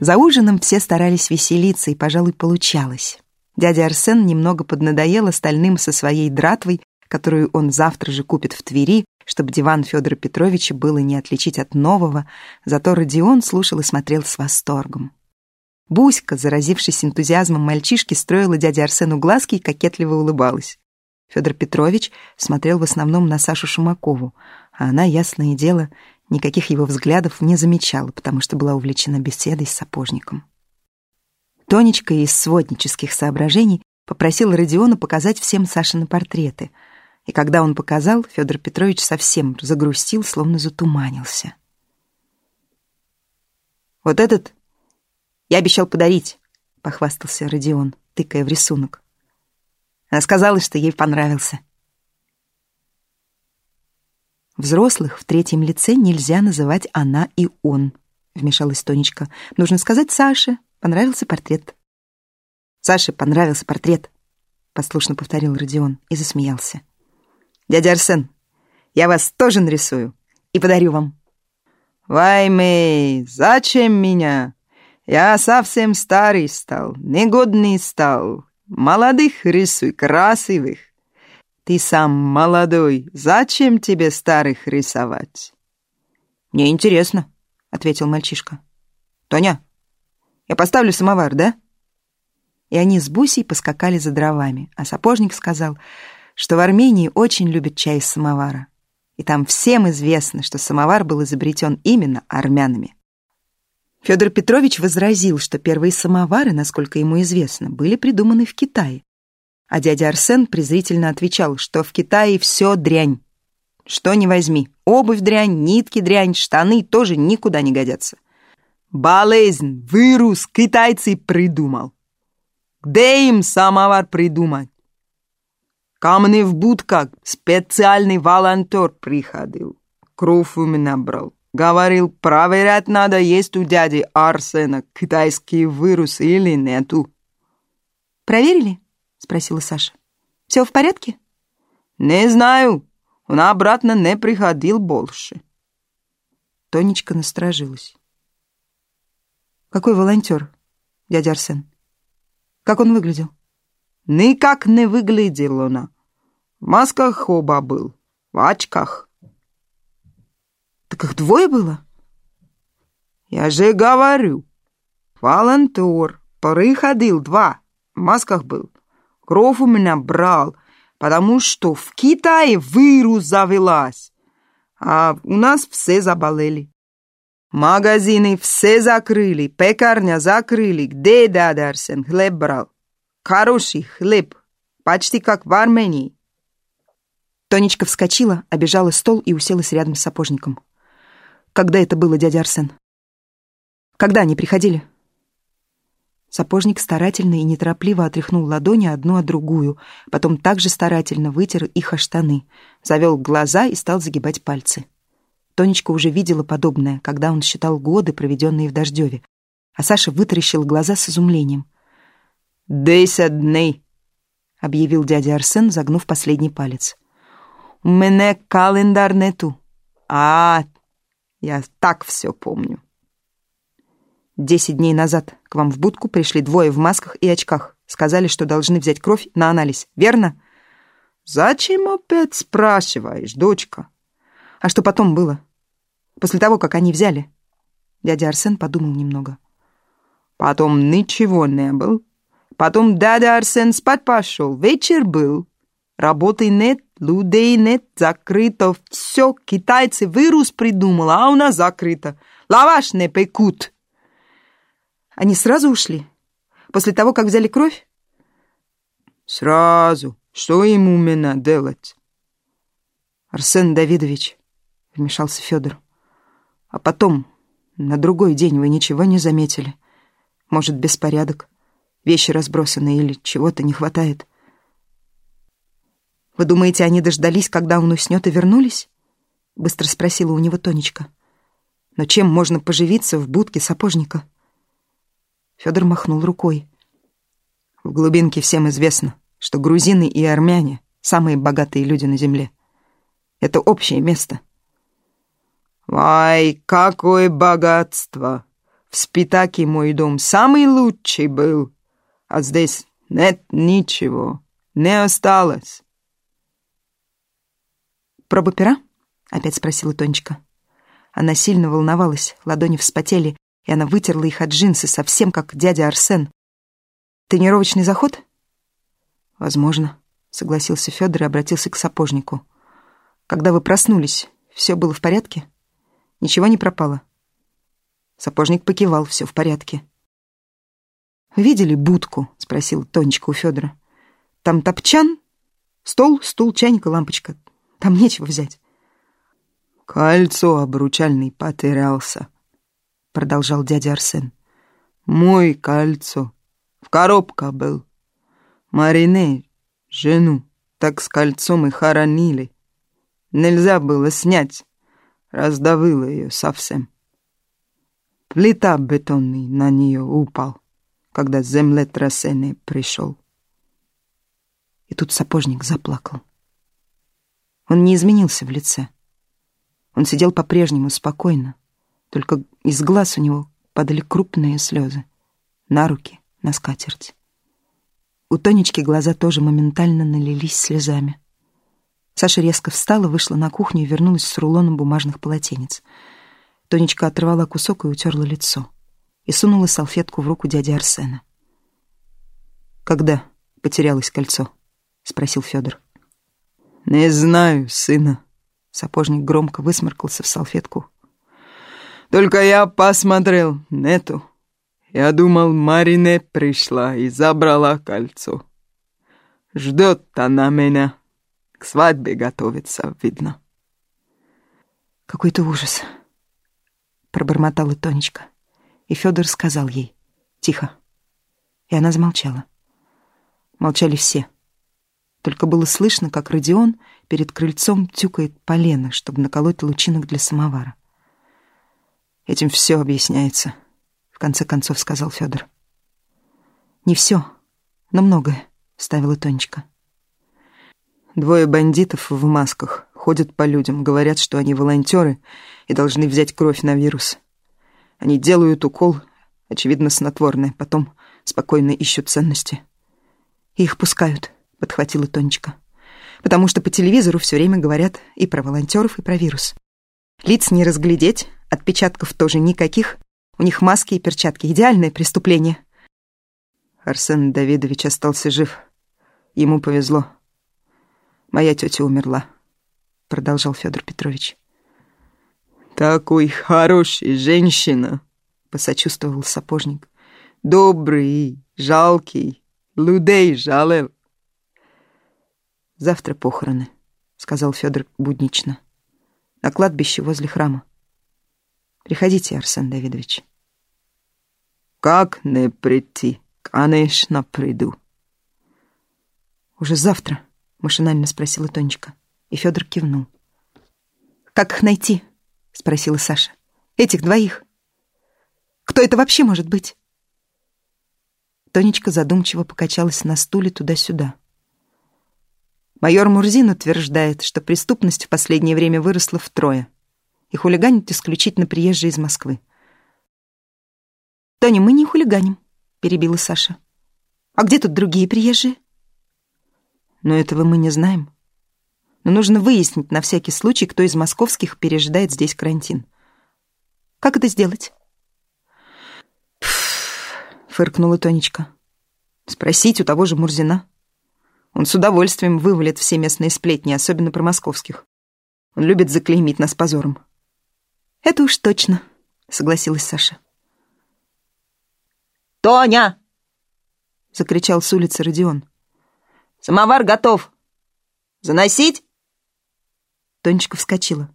За ужином все старались веселиться, и, пожалуй, получалось. Дядя Арсен немного поднадоел остальным со своей дратвой, которую он завтра же купит в Твери, чтобы диван Федора Петровича было не отличить от нового, зато Родион слушал и смотрел с восторгом. Буська, заразившись энтузиазмом мальчишки, строила дяде Арсену глазки и кокетливо улыбалась. Федор Петрович смотрел в основном на Сашу Шумакову, а она, ясное дело, никаких его взглядов не замечала, потому что была увлечена беседой с сапожником. Тонечка из своднических соображений попросила Родиона показать всем Сашины портреты. И когда он показал, Федор Петрович совсем загрустил, словно затуманился. «Вот этот я обещал подарить», — похвастался Родион, тыкая в рисунок. Она сказала, что ей понравился. Взрослых в третьем лице нельзя называть «она» и «он», — вмешалась Тонечка. Нужно сказать «Саше». Понравился портрет. «Саше понравился портрет», — послушно повторил Родион и засмеялся. «Дядя Арсен, я вас тоже нарисую и подарю вам». «Ваймей, зачем меня? Я совсем старый стал, негодный стал. Молодых рисуй, красивых. Ты сам молодой, зачем тебе старых рисовать?» «Мне интересно», — ответил мальчишка. «Тоня, я поставлю самовар, да?» И они с Бусей поскакали за дровами, а сапожник сказал, что в Армении очень любят чай из самовара. И там всем известно, что самовар был изобретен именно армянами. Федор Петрович возразил, что первые самовары, насколько ему известно, были придуманы в Китае. А дядя Арсен презрительно отвечал, что в Китае все дрянь. Что не возьми, обувь дрянь, нитки дрянь, штаны тоже никуда не годятся. Болезнь, вирус китайцы придумал. Где им самовар придумать? Ко в будках специальный волонтер приходил. Кровь у меня брал. Говорил, проверять надо, есть у дяди Арсена китайский вирус или нету. «Проверили?» — спросила Саша. «Все в порядке?» «Не знаю. Он обратно не приходил больше». Тонечка насторожилась. «Какой волонтер, дядя Арсен? Как он выглядел?» «Никак не выглядел он. В масках оба был, в очках». «Так их двое было?» «Я же говорю, волонтер, приходил два, в масках был. Кровь у меня брал, потому что в Китае вирус завелась, а у нас все заболели. Магазины все закрыли, пекарня закрыли. Где дядя хлеб брал? Хороший хлеб, почти как в Армении. Тонечка вскочила, обежала стол и уселась рядом с сапожником. Когда это было, дядя Арсен? Когда они приходили? Сапожник старательно и неторопливо отряхнул ладони одну от другую, потом также старательно вытер их о штаны, завел глаза и стал загибать пальцы. Тонечка уже видела подобное, когда он считал годы, проведенные в Дождеве. А Саша вытаращил глаза с изумлением. «Десять дней», — объявил дядя Арсен, загнув последний палец. «У меня календарь нету. А, я так все помню». Десять дней назад к вам в будку пришли двое в масках и очках. Сказали, что должны взять кровь на анализ, верно? Зачем опять спрашиваешь, дочка? А что потом было? После того, как они взяли. Дядя Арсен подумал немного. Потом ничего не был. Потом дядя Арсен спать пошел. Вечер был. Работы нет, людей нет, закрыто все. Китайцы вирус придумал, а у нас закрыто. Лаваш не пекут. Они сразу ушли? После того, как взяли кровь? Сразу. Что ему у меня делать? Арсен Давидович, вмешался Федор. А потом, на другой день вы ничего не заметили? Может, беспорядок? Вещи разбросаны или чего-то не хватает? Вы думаете, они дождались, когда он уснет и вернулись? Быстро спросила у него Тонечка. Но чем можно поживиться в будке сапожника? Федор махнул рукой. В глубинке всем известно, что грузины и армяне — самые богатые люди на земле. Это общее место — Вай, какое богатство! В Спитаке мой дом самый лучший был, а здесь нет ничего, не осталось. «Проба пера?» — опять спросила Тонечка. Она сильно волновалась, ладони вспотели, и она вытерла их от джинсы, совсем как дядя Арсен. «Тренировочный заход?» «Возможно», — согласился Федор и обратился к сапожнику. «Когда вы проснулись, все было в порядке? Ничего не пропало?» Сапожник покивал, все в порядке. «Видели будку?» — спросил Тонечка у Федора. «Там топчан, стол, стул, чайник и лампочка. Там нечего взять». «Кольцо обручальный потерялся», — продолжал дядя Арсен. «Мой кольцо. В коробка был. Марине, жену, так с кольцом и хоронили. Нельзя было снять, раздавило ее совсем. Плита бетонный на нее упал, когда землетрясение пришел». И тут сапожник заплакал. Он не изменился в лице. Он сидел по-прежнему спокойно, только из глаз у него падали крупные слезы. На руки, на скатерть. У Тонечки глаза тоже моментально налились слезами. Саша резко встала, вышла на кухню и вернулась с рулоном бумажных полотенец. Тонечка оторвала кусок и утерла лицо. И сунула салфетку в руку дяди Арсена. «Когда потерялось кольцо?» — спросил Федор. «Не знаю, сына», Сапожник громко высморкался в салфетку. «Только я посмотрел, нету. Я думал, Марине пришла и забрала кольцо. Ждет она меня. К свадьбе готовится, видно». «Какой-то ужас», — пробормотала Тонечка. И Федор сказал ей «Тихо». И она замолчала. Молчали все. Только было слышно, как Родион перед крыльцом тюкает полено, чтобы наколоть лучинок для самовара. «Этим все объясняется», — в конце концов сказал Федор. «Не все, но многое», — ставила Тонечка. Двое бандитов в масках ходят по людям, говорят, что они волонтеры и должны взять кровь на вирус. Они делают укол, очевидно, снотворное, потом спокойно ищут ценности. И их пускают, — подхватила Тонечка. «Потому что по телевизору все время говорят и про волонтеров, и про вирус. Лиц не разглядеть, отпечатков тоже никаких. У них маски и перчатки. Идеальное преступление». Арсен Давидович остался жив. Ему повезло. Моя тетя умерла, — продолжал Федор Петрович. «Такой хороший женщина!» — посочувствовал сапожник. «Добрый, жалкий, людей жалел. «Завтра похороны», — сказал Федор буднично. «На кладбище возле храма. Приходите, Арсен Давидович». «Как не прийти? Конечно, приду». «Уже завтра?» — машинально спросила Тонечка. И Федор кивнул. «Как их найти?» — спросила Саша. «Этих двоих. Кто это вообще может быть?» Тонечка задумчиво покачалась на стуле туда-сюда. Майор Мурзин утверждает, что преступность в последнее время выросла втрое и хулиганят исключительно приезжие из Москвы. «Тоня, мы не хулиганим», — перебила Саша. «А где тут другие приезжие?» «Но этого мы не знаем. Но нужно выяснить на всякий случай, кто из московских пережидает здесь карантин. Как это сделать?» фыркнула Тонечка. «Спросить у того же Мурзина». Он с удовольствием вывалит все местные сплетни, особенно про московских. Он любит заклеймить нас позором. «Это уж точно», — согласилась Саша. «Тоня!» — закричал с улицы Родион. «Самовар готов! Заносить?» Тонечка вскочила.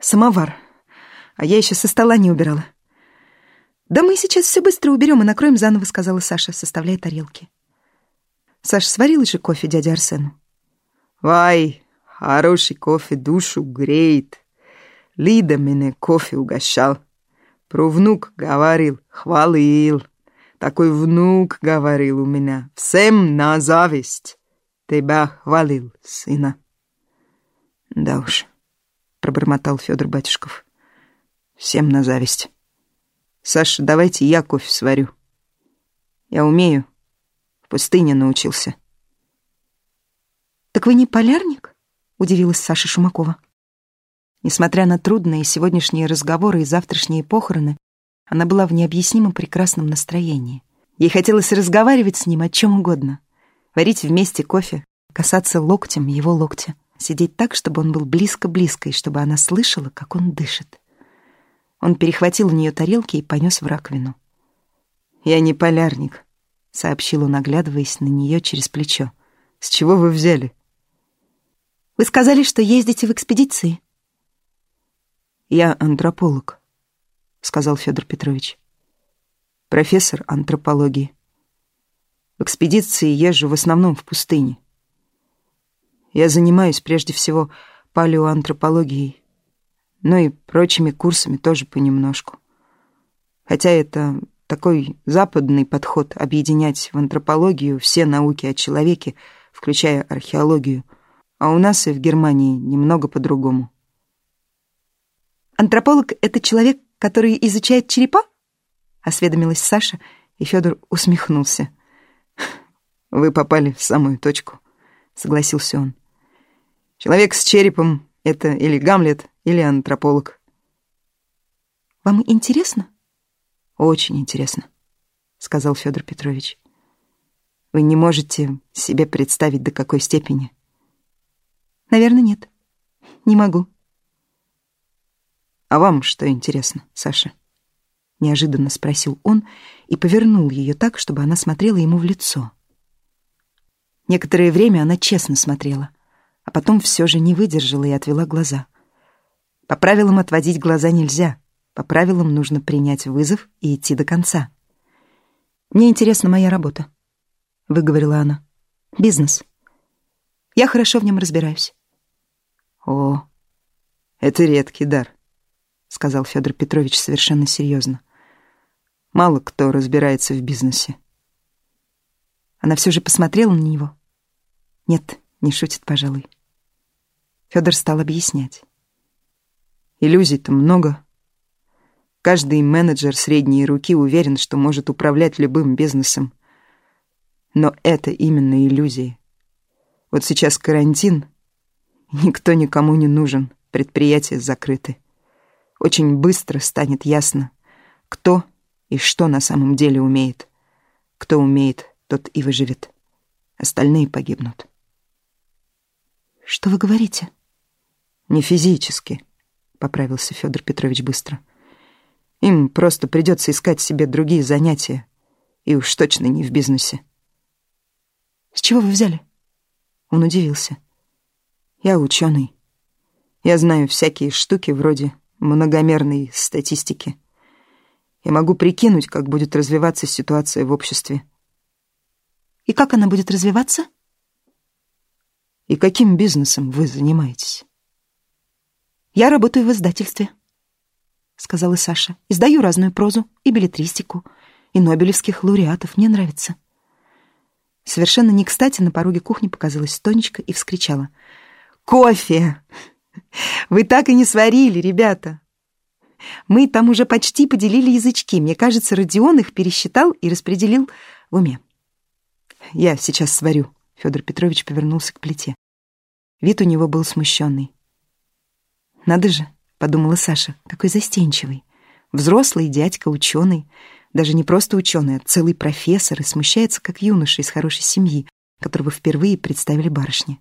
«Самовар. А я еще со стола не убирала». «Да мы сейчас все быстро уберем и накроем заново», — сказала Саша, составляя тарелки. Саша, сварила же кофе дядя Арсену? Вай, хороший кофе душу греет. Лида меня кофе угощал. Про внук говорил, хвалил. Такой внук говорил у меня. Всем на зависть. Тебя хвалил, сына. Да уж, пробормотал Федор Батюшков. Всем на зависть. Саша, давайте я кофе сварю. Я умею. В пустыне научился. «Так вы не полярник?» — удивилась Саша Шумакова. Несмотря на трудные сегодняшние разговоры и завтрашние похороны, она была в необъяснимо прекрасном настроении. Ей хотелось разговаривать с ним о чем угодно. Варить вместе кофе, касаться локтем его локтя, сидеть так, чтобы он был близко-близко, и чтобы она слышала, как он дышит. Он перехватил у нее тарелки и понес в раковину. «Я не полярник», — сообщил он, оглядываясь на нее через плечо. «С чего вы взяли?» «Вы сказали, что ездите в экспедиции». «Я антрополог», — сказал Федор Петрович. «Профессор антропологии. В экспедиции езжу в основном в пустыне. Я занимаюсь прежде всего палеоантропологией, но и прочими курсами тоже понемножку. Хотя это такой западный подход объединять в антропологию все науки о человеке, включая археологию, а у нас и в Германии немного по-другому. «Антрополог — это человек, который изучает черепа?» — осведомилась Саша, и Федор усмехнулся. «Вы попали в самую точку», — согласился он. «Человек с черепом — это или Гамлет, или антрополог». «Вам интересно?» «Очень интересно», — сказал Федор Петрович. «Вы не можете себе представить, до какой степени». «Наверное, нет. Не могу». «А вам что интересно, Саша?» — неожиданно спросил он и повернул ее так, чтобы она смотрела ему в лицо. Некоторое время она честно смотрела, а потом все же не выдержала и отвела глаза. По правилам отводить глаза нельзя, по правилам нужно принять вызов и идти до конца. «Мне интересна моя работа», — выговорила она. «Бизнес. Я хорошо в нем разбираюсь». «О, это редкий дар», — сказал Федор Петрович совершенно серьезно. «Мало кто разбирается в бизнесе». Она все же посмотрела на него, нет, не шутит, пожалуй. Федор стал объяснять. Иллюзий-то много. Каждый менеджер средней руки уверен, что может управлять любым бизнесом. Но это именно иллюзии. Вот сейчас карантин, никто никому не нужен, предприятия закрыты. Очень быстро станет ясно, кто и что на самом деле умеет. Кто умеет, тот и выживет. Остальные погибнут. Что вы говорите? Не физически, поправился Федор Петрович быстро. Им просто придется искать себе другие занятия, и уж точно не в бизнесе. С чего вы взяли? Он удивился. Я ученый. Я знаю всякие штуки вроде многомерной статистики. Я могу прикинуть, как будет развиваться ситуация в обществе. И как она будет развиваться? И каким бизнесом вы занимаетесь? Я работаю в издательстве, сказала Саша. Издаю разную прозу и билетристику, и нобелевских лауреатов. Мне нравится. Совершенно не кстати на пороге кухни показалась Тонечка и вскричала. «Кофе! Вы так и не сварили, ребята! Мы там уже почти поделили язычки. Мне кажется, Родион их пересчитал и распределил в уме. Я сейчас сварю». Федор Петрович повернулся к плите. Вид у него был смущенный. «Надо же», — подумала Саша, — «какой застенчивый. Взрослый дядька, ученый, даже не просто ученый, а целый профессор, и смущается, как юноша из хорошей семьи, которого впервые представили барышне».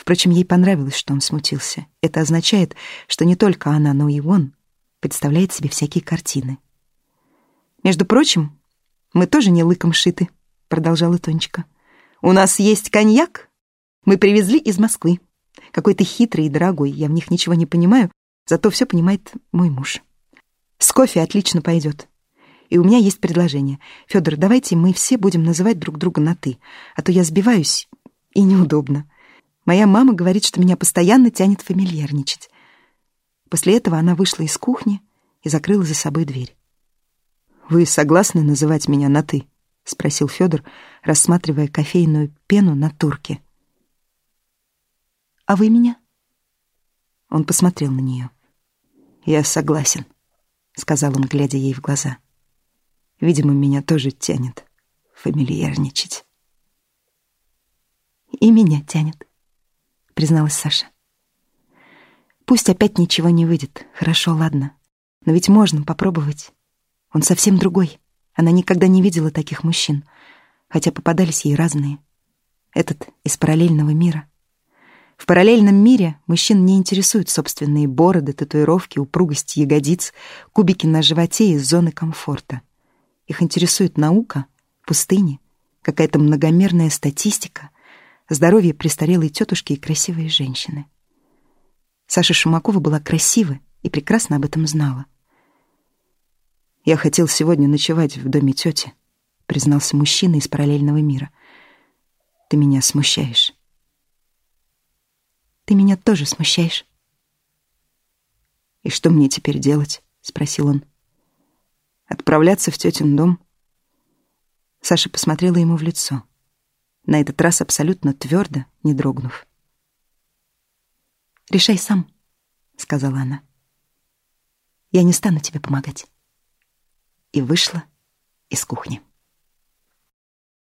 Впрочем, ей понравилось, что он смутился. Это означает, что не только она, но и он представляет себе всякие картины. «Между прочим, мы тоже не лыком шиты», — продолжала Тонечка. У нас есть коньяк. Мы привезли из Москвы. Какой-то хитрый и дорогой. Я в них ничего не понимаю, зато все понимает мой муж. С кофе отлично пойдет. И у меня есть предложение. Федор, давайте мы все будем называть друг друга на «ты», а то я сбиваюсь, и неудобно. Моя мама говорит, что меня постоянно тянет фамильярничать. После этого она вышла из кухни и закрыла за собой дверь. «Вы согласны называть меня на «ты»?» — спросил Федор, рассматривая кофейную пену на турке. «А вы меня?» Он посмотрел на нее. «Я согласен», — сказал он, глядя ей в глаза. «Видимо, меня тоже тянет фамильярничать». «И меня тянет», — призналась Саша. «Пусть опять ничего не выйдет. Хорошо, ладно. Но ведь можно попробовать. Он совсем другой. Она никогда не видела таких мужчин, хотя попадались ей разные. Этот из параллельного мира. В параллельном мире мужчин не интересуют собственные бороды, татуировки, упругость ягодиц, кубики на животе и зоны комфорта. Их интересует наука, пустыни, какая-то многомерная статистика, здоровье престарелой тетушки и красивые женщины. Саша Шумакова была красива и прекрасно об этом знала. «Я хотел сегодня ночевать в доме тети», — признался мужчина из параллельного мира. «Ты меня смущаешь». Ты меня тоже смущаешь. «И что мне теперь делать?» — спросил он. «Отправляться в тетин дом?» Саша посмотрела ему в лицо. На этот раз абсолютно твердо, не дрогнув. «Решай сам», — сказала она. «Я не стану тебе помогать». И вышла из кухни.